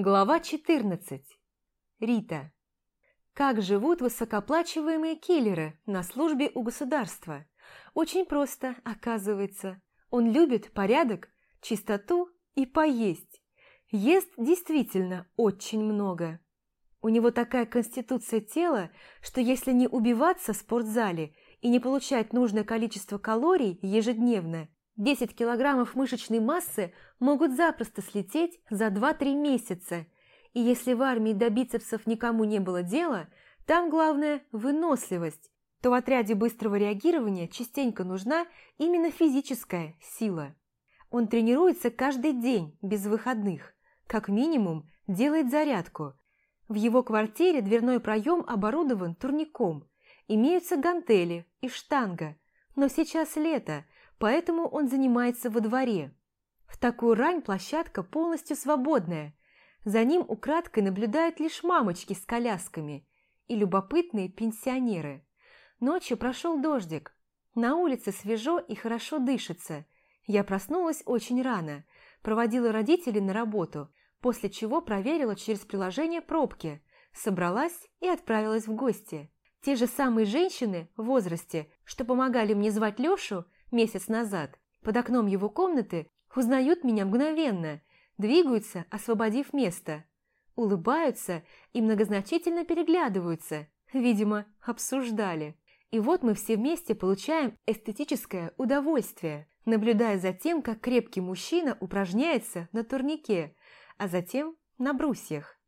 Глава 14. Рита. Как живут высокоплачиваемые киллеры на службе у государства? Очень просто, оказывается. Он любит порядок, чистоту и поесть. Ест действительно очень много. У него такая конституция тела, что если не убиваться в спортзале и не получать нужное количество калорий ежедневно, 10 килограммов мышечной массы могут запросто слететь за 2-3 месяца. И если в армии до бицепсов никому не было дела, там главное – выносливость, то в отряде быстрого реагирования частенько нужна именно физическая сила. Он тренируется каждый день, без выходных. Как минимум, делает зарядку. В его квартире дверной проем оборудован турником. Имеются гантели и штанга. Но сейчас лето – поэтому он занимается во дворе. В такую рань площадка полностью свободная. За ним украдкой наблюдают лишь мамочки с колясками и любопытные пенсионеры. Ночью прошел дождик. На улице свежо и хорошо дышится. Я проснулась очень рано, проводила родителей на работу, после чего проверила через приложение пробки, собралась и отправилась в гости. Те же самые женщины в возрасте, что помогали мне звать Лешу, месяц назад, под окном его комнаты, узнают меня мгновенно, двигаются, освободив место, улыбаются и многозначительно переглядываются, видимо, обсуждали. И вот мы все вместе получаем эстетическое удовольствие, наблюдая за тем, как крепкий мужчина упражняется на турнике, а затем на брусьях.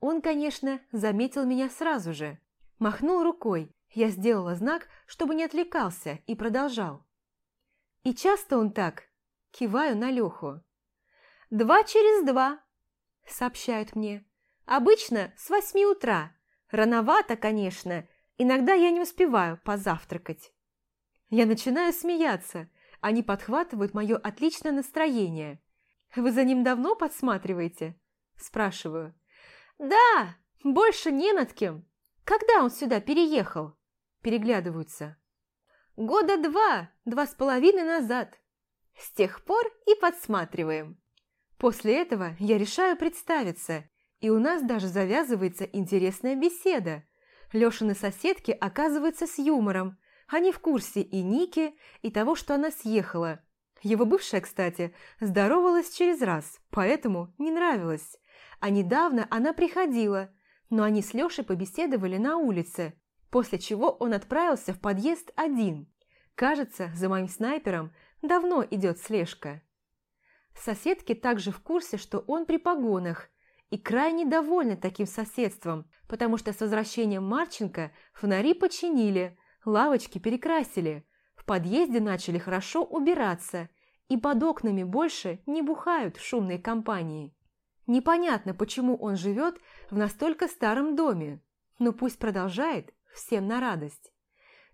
Он, конечно, заметил меня сразу же. Махнул рукой, я сделала знак, чтобы не отвлекался, и продолжал. «И часто он так?» Киваю на Леху. «Два через два», – сообщают мне. «Обычно с восьми утра. Рановато, конечно. Иногда я не успеваю позавтракать». Я начинаю смеяться. Они подхватывают мое отличное настроение. «Вы за ним давно подсматриваете?» – спрашиваю. «Да, больше не над кем. Когда он сюда переехал?» Переглядываются. Года два, два с половиной назад. С тех пор и подсматриваем. После этого я решаю представиться, и у нас даже завязывается интересная беседа. Лешины соседки оказываются с юмором. Они в курсе и Ники, и того, что она съехала. Его бывшая, кстати, здоровалась через раз, поэтому не нравилась. А недавно она приходила, но они с Лешей побеседовали на улице, после чего он отправился в подъезд один. Кажется, за моим снайпером давно идет слежка. Соседки также в курсе, что он при погонах, и крайне довольны таким соседством, потому что с возвращением Марченко фонари починили, лавочки перекрасили, в подъезде начали хорошо убираться, и под окнами больше не бухают шумные компании. Непонятно, почему он живет в настолько старом доме, но пусть продолжает, всем на радость.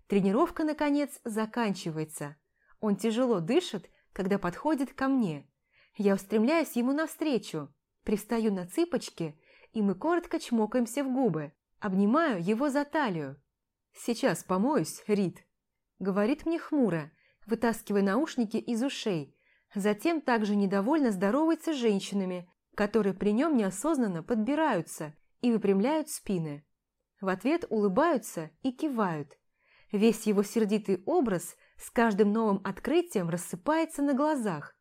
Тренировка, наконец, заканчивается. Он тяжело дышит, когда подходит ко мне. Я устремляюсь ему навстречу, пристаю на цыпочки, и мы коротко чмокаемся в губы. Обнимаю его за талию. «Сейчас помоюсь, Рит», — говорит мне хмуро, вытаскивая наушники из ушей. Затем также недовольно здоровается с женщинами, которые при нем неосознанно подбираются и выпрямляют спины. В ответ улыбаются и кивают. Весь его сердитый образ с каждым новым открытием рассыпается на глазах.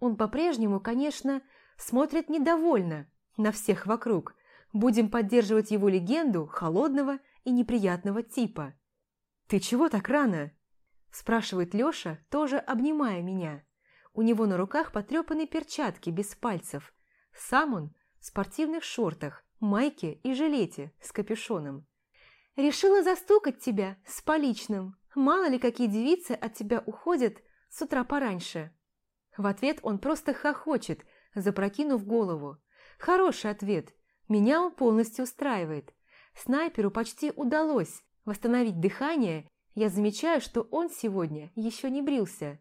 Он по-прежнему, конечно, смотрит недовольно на всех вокруг. Будем поддерживать его легенду холодного и неприятного типа. «Ты чего так рано?» – спрашивает Лёша, тоже обнимая меня. У него на руках потрепанные перчатки без пальцев. Сам он в спортивных шортах, майке и жилете с капюшоном. «Решила застукать тебя с поличным. Мало ли, какие девицы от тебя уходят с утра пораньше». В ответ он просто хохочет, запрокинув голову. Хороший ответ. Меня он полностью устраивает. Снайперу почти удалось восстановить дыхание. Я замечаю, что он сегодня еще не брился.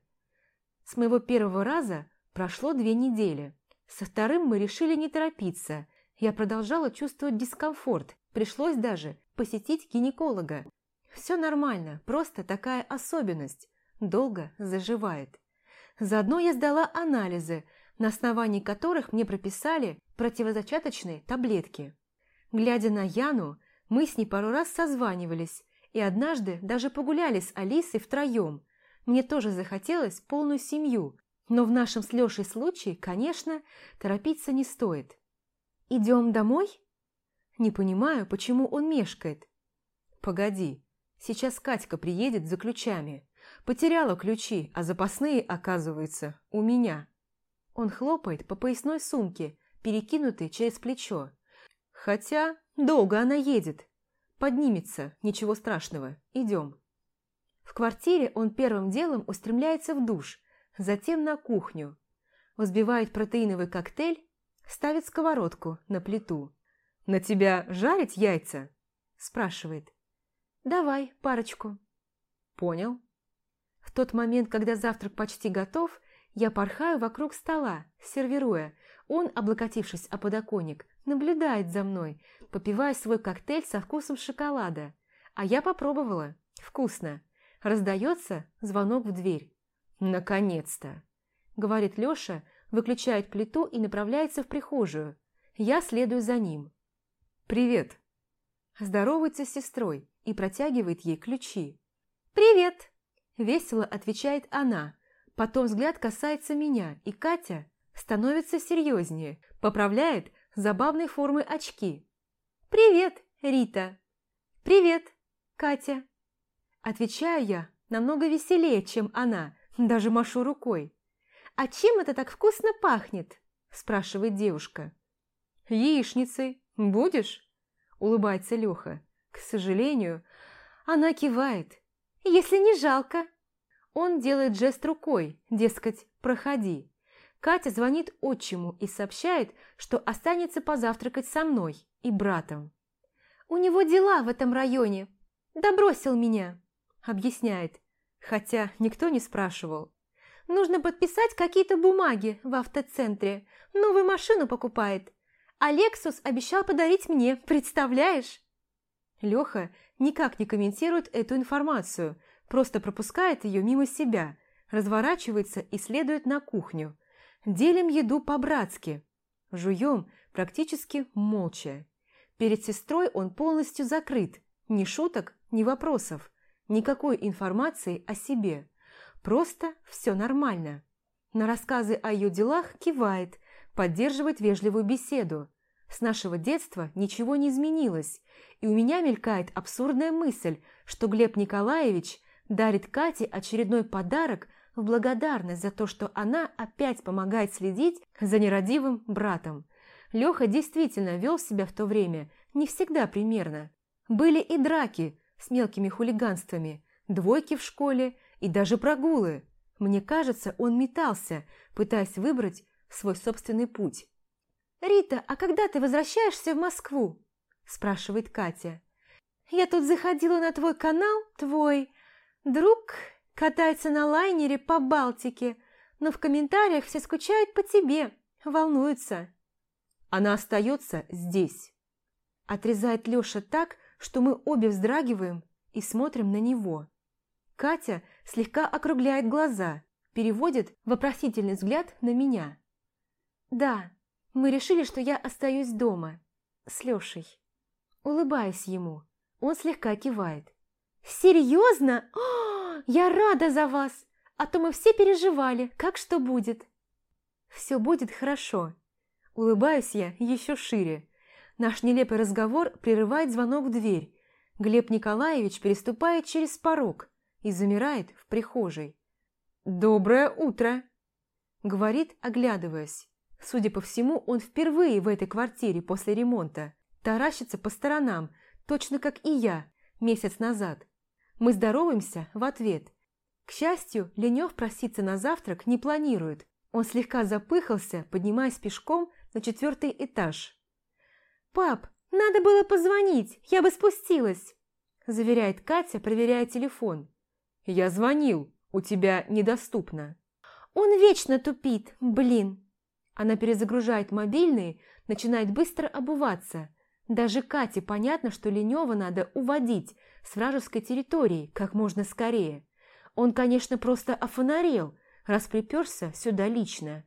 С моего первого раза прошло две недели. Со вторым мы решили не торопиться. Я продолжала чувствовать дискомфорт. Пришлось даже посетить гинеколога. Все нормально, просто такая особенность. Долго заживает. Заодно я сдала анализы, на основании которых мне прописали противозачаточные таблетки. Глядя на Яну, мы с ней пару раз созванивались, и однажды даже погуляли с Алисой втроем. Мне тоже захотелось полную семью, но в нашем с Лешей случае, конечно, торопиться не стоит. «Идем домой?» Не понимаю, почему он мешкает. «Погоди, сейчас Катька приедет за ключами. Потеряла ключи, а запасные, оказывается, у меня». Он хлопает по поясной сумке, перекинутой через плечо. Хотя долго она едет. Поднимется, ничего страшного, идем. В квартире он первым делом устремляется в душ, затем на кухню. Взбивает протеиновый коктейль, ставит сковородку на плиту. «На тебя жарить яйца?» – спрашивает. «Давай, парочку». «Понял». В тот момент, когда завтрак почти готов, я порхаю вокруг стола, сервируя. Он, облокотившись о подоконник, наблюдает за мной, попивая свой коктейль со вкусом шоколада. А я попробовала. Вкусно. Раздается звонок в дверь. «Наконец-то!» – говорит Лёша, выключает плиту и направляется в прихожую. Я следую за ним. «Привет!» Здоровается с сестрой и протягивает ей ключи. «Привет!» – весело отвечает она. Потом взгляд касается меня, и Катя становится серьезнее, поправляет забавной формы очки. «Привет, Рита!» «Привет, Катя!» Отвечаю я намного веселее, чем она, даже машу рукой. «А чем это так вкусно пахнет?» – спрашивает девушка. «Яичницей. Будешь?» – улыбается Леха. К сожалению, она кивает. «Если не жалко». Он делает жест рукой, дескать, проходи. Катя звонит отчиму и сообщает, что останется позавтракать со мной и братом. «У него дела в этом районе. Да бросил меня», – объясняет, хотя никто не спрашивал. «Нужно подписать какие-то бумаги в автоцентре. Новую машину покупает. А Лексус обещал подарить мне, представляешь?» Леха никак не комментирует эту информацию – просто пропускает ее мимо себя, разворачивается и следует на кухню. Делим еду по-братски. Жуем практически молча. Перед сестрой он полностью закрыт. Ни шуток, ни вопросов. Никакой информации о себе. Просто все нормально. На рассказы о ее делах кивает, поддерживает вежливую беседу. С нашего детства ничего не изменилось, и у меня мелькает абсурдная мысль, что Глеб Николаевич дарит Кате очередной подарок в благодарность за то, что она опять помогает следить за нерадивым братом. Леха действительно вел себя в то время не всегда примерно. Были и драки с мелкими хулиганствами, двойки в школе и даже прогулы. Мне кажется, он метался, пытаясь выбрать свой собственный путь. «Рита, а когда ты возвращаешься в Москву?» – спрашивает Катя. «Я тут заходила на твой канал, твой, Друг катается на лайнере по Балтике, но в комментариях все скучают по тебе, волнуются. Она остается здесь. Отрезает Леша так, что мы обе вздрагиваем и смотрим на него. Катя слегка округляет глаза, переводит вопросительный взгляд на меня. «Да, мы решили, что я остаюсь дома. С Лешей». Улыбаюсь ему. Он слегка кивает. «Серьезно? О, я рада за вас! А то мы все переживали, как что будет!» «Все будет хорошо!» Улыбаюсь я еще шире. Наш нелепый разговор прерывает звонок в дверь. Глеб Николаевич переступает через порог и замирает в прихожей. «Доброе утро!» Говорит, оглядываясь. Судя по всему, он впервые в этой квартире после ремонта. Таращится по сторонам, точно как и я, месяц назад. Мы здороваемся в ответ. К счастью, Ленев проситься на завтрак не планирует. Он слегка запыхался, поднимаясь пешком на четвертый этаж. «Пап, надо было позвонить, я бы спустилась», заверяет Катя, проверяя телефон. «Я звонил, у тебя недоступно». «Он вечно тупит, блин!» Она перезагружает мобильный, начинает быстро обуваться. Даже Кате понятно, что Ленева надо уводить с вражеской территории как можно скорее. Он, конечно, просто офонарел, раз приперся сюда лично.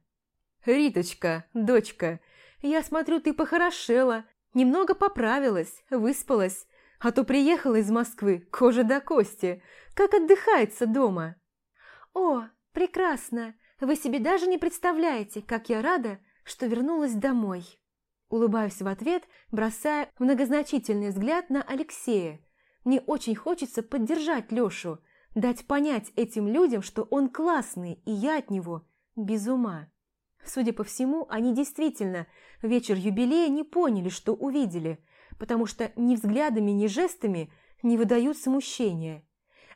«Риточка, дочка, Я смотрю, ты похорошела, немного поправилась, выспалась, а то приехала из Москвы, кожа до кости. Как отдыхается дома?» «О, прекрасно! Вы себе даже не представляете, как я рада, что вернулась домой!» Улыбаюсь в ответ, бросая многозначительный взгляд на Алексея. Мне очень хочется поддержать Лёшу, дать понять этим людям, что он классный, и я от него без ума. Судя по всему, они действительно вечер юбилея не поняли, что увидели, потому что ни взглядами, ни жестами не выдают смущения.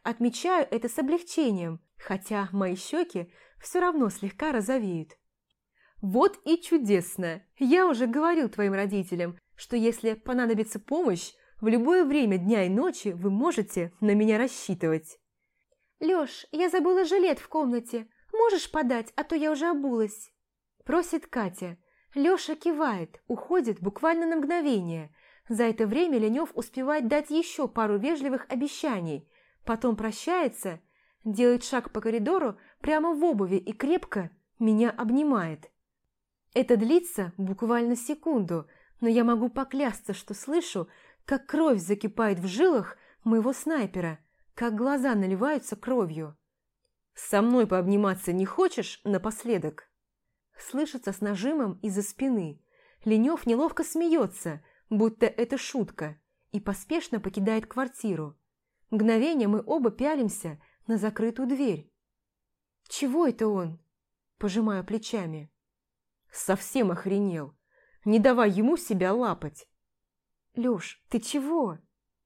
Отмечаю это с облегчением, хотя мои щеки все равно слегка розовеют. «Вот и чудесно! Я уже говорил твоим родителям, что если понадобится помощь, в любое время дня и ночи вы можете на меня рассчитывать». «Лёш, я забыла жилет в комнате. Можешь подать, а то я уже обулась?» Просит Катя. Лёша кивает, уходит буквально на мгновение. За это время Ленёв успевает дать еще пару вежливых обещаний, потом прощается, делает шаг по коридору прямо в обуви и крепко меня обнимает. Это длится буквально секунду, но я могу поклясться, что слышу, как кровь закипает в жилах моего снайпера, как глаза наливаются кровью. «Со мной пообниматься не хочешь напоследок?» Слышится с нажимом из-за спины. Ленев неловко смеется, будто это шутка, и поспешно покидает квартиру. Мгновение мы оба пялимся на закрытую дверь. «Чего это он?» Пожимаю плечами. Совсем охренел. Не давай ему себя лапать. Лёш, ты чего?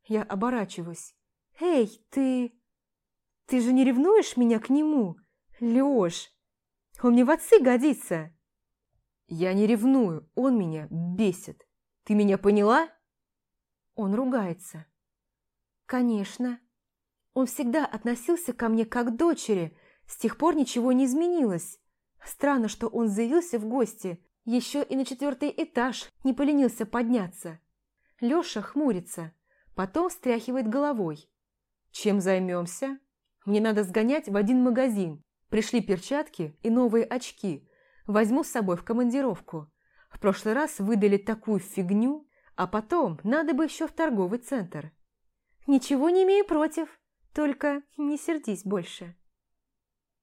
Я оборачиваюсь. Эй, ты... Ты же не ревнуешь меня к нему? Лёш, он мне в отцы годится. Я не ревную, он меня бесит. Ты меня поняла? Он ругается. Конечно. Он всегда относился ко мне как к дочери, с тех пор ничего не изменилось. Странно, что он заявился в гости, еще и на четвертый этаж не поленился подняться. Леша хмурится, потом встряхивает головой. «Чем займемся? Мне надо сгонять в один магазин. Пришли перчатки и новые очки. Возьму с собой в командировку. В прошлый раз выдали такую фигню, а потом надо бы еще в торговый центр». «Ничего не имею против, только не сердись больше».